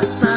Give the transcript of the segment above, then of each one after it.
tá. tá.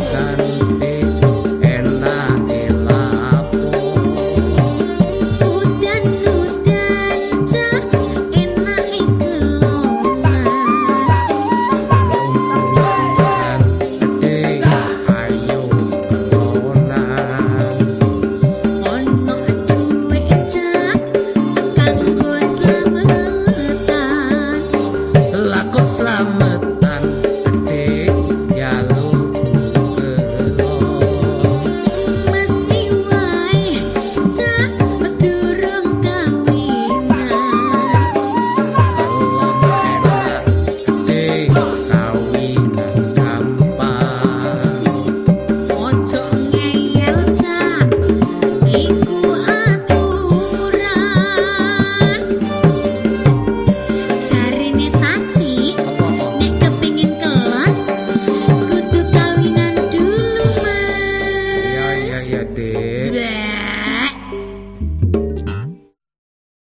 Udan